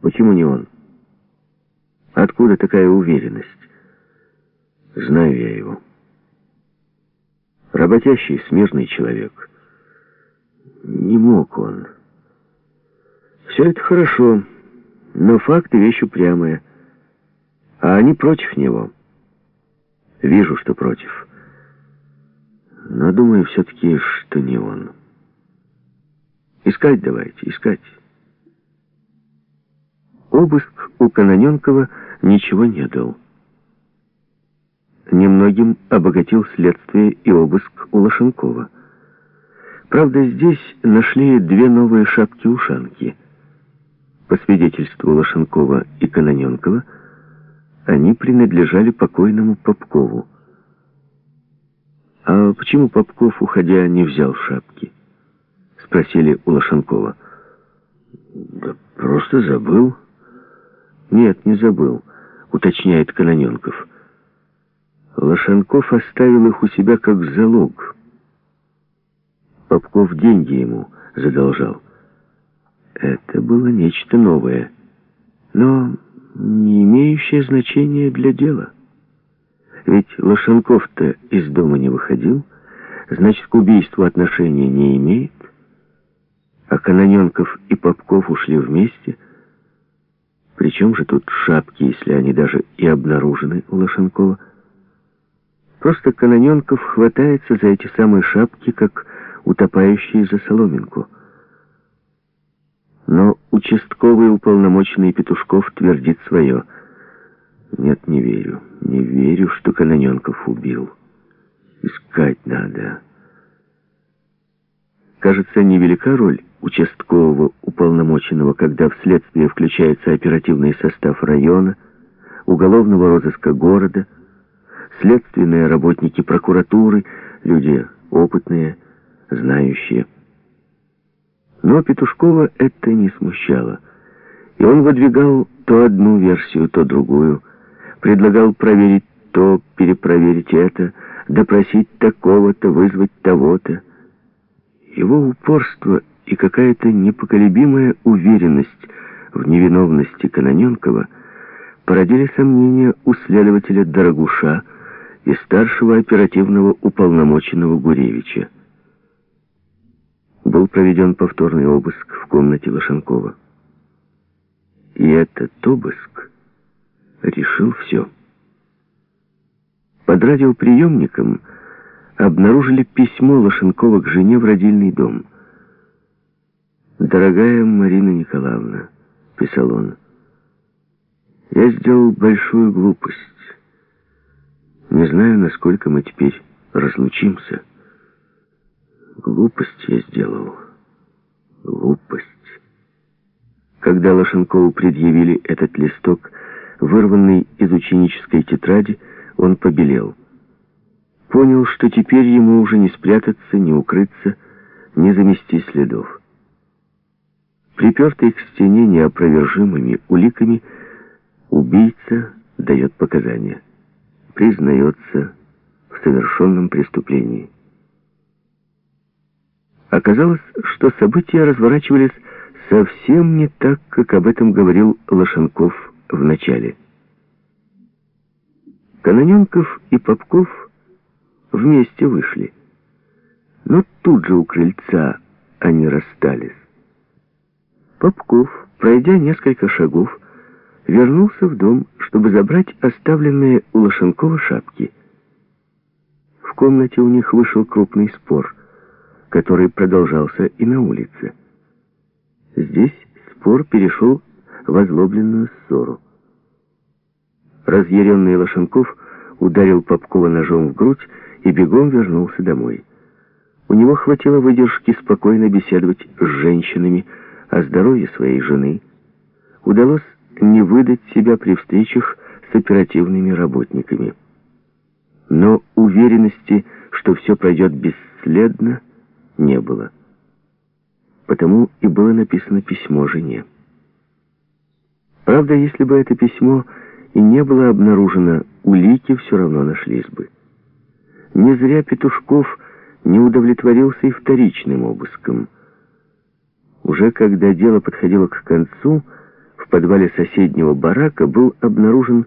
Почему не он? Откуда такая уверенность? Знаю я его. Работящий, смежный человек. Не мог он. Все это хорошо, но факты вещь упрямая. А они против него. Вижу, что против. Но думаю все-таки, что не он. Искать давайте, искать. Обыск у Каноненкова ничего не дал. Немногим обогатил следствие и обыск у Лошенкова. Правда, здесь нашли две новые шапки-ушанки. По свидетельству Лошенкова и Каноненкова, они принадлежали покойному Попкову. «А почему Попков, уходя, не взял шапки?» — спросили у Лошенкова. «Да просто забыл». «Нет, не забыл», — уточняет Каноненков. Лошенков оставил их у себя как залог. Попков деньги ему задолжал. Это было нечто новое, но не имеющее значения для дела. Ведь Лошенков-то из дома не выходил, значит, к убийству отношения не имеет, а Каноненков и Попков ушли вместе. Причем же тут шапки, если они даже и обнаружены у Лошенкова? Просто Каноненков хватается за эти самые шапки, как утопающий за соломинку. Но участковый уполномоченный Петушков твердит свое. Нет, не верю. Не верю, что Каноненков убил. Искать надо. Кажется, невелика роль участкового уполномоченного, когда в следствие включается оперативный состав района, уголовного розыска города, следственные работники прокуратуры, люди опытные, знающие. Но Петушкова это не смущало. И он выдвигал то одну версию, то другую, предлагал проверить то, перепроверить это, допросить такого-то, вызвать того-то. Его упорство и какая-то непоколебимая уверенность в невиновности Каноненкова породили сомнения у следователя Дорогуша, и старшего оперативного уполномоченного Гуревича. Был проведен повторный обыск в комнате Лошенкова. И этот обыск решил все. Под радиоприемником обнаружили письмо Лошенкова к жене в родильный дом. «Дорогая Марина Николаевна», — писал он, — «я сделал большую глупость». Не знаю, насколько мы теперь разлучимся. Глупость я сделал. Глупость. Когда Лошенкову предъявили этот листок, вырванный из ученической тетради, он побелел. Понял, что теперь ему уже не спрятаться, не укрыться, не замести следов. Припертый к стене неопровержимыми уликами, убийца дает показания признается в совершенном преступлении. Оказалось, что события разворачивались совсем не так, как об этом говорил Лошенков в начале. Каноненков и Попков вместе вышли. Но тут же у крыльца они расстались. Попков, пройдя несколько шагов, вернулся в дом, чтобы забрать оставленные у Лошенкова шапки. В комнате у них вышел крупный спор, который продолжался и на улице. Здесь спор перешел в озлобленную ссору. Разъяренный Лошенков ударил Попкова ножом в грудь и бегом вернулся домой. У него хватило выдержки спокойно беседовать с женщинами о здоровье своей жены. Удалось не выдать себя при встречах с оперативными работниками. Но уверенности, что все пройдет бесследно, не было. Потому и было написано письмо жене. Правда, если бы это письмо и не было обнаружено, улики все равно нашлись бы. Не зря Петушков не удовлетворился и вторичным обыском. Уже когда дело подходило к концу, в подвале соседнего барака был обнаружен